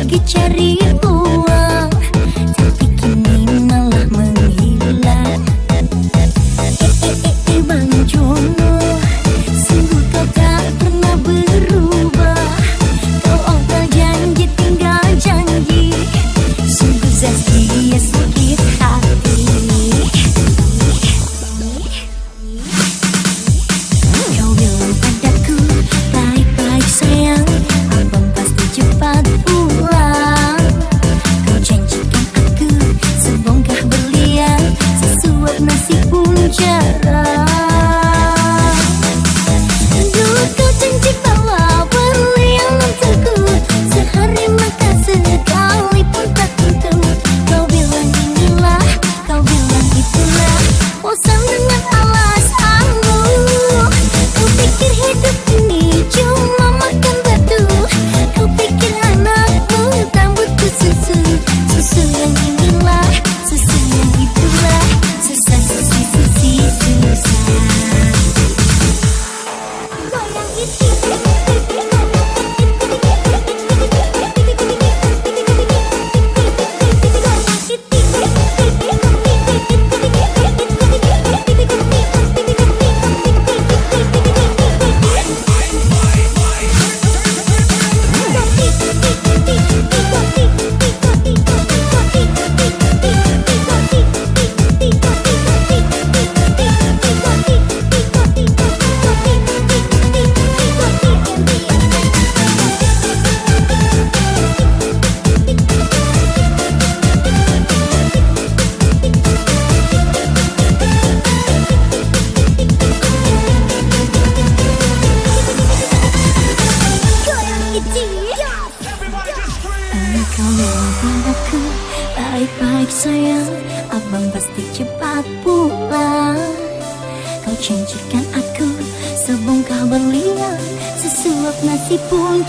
lagi cari uang Tapi kini malah menghilang. Eh eh eh, eh Bang viernes y Sayang Abang pasti cepat pulang. Kau janjikan aku Sebongkah berlian Sesuap nasi pun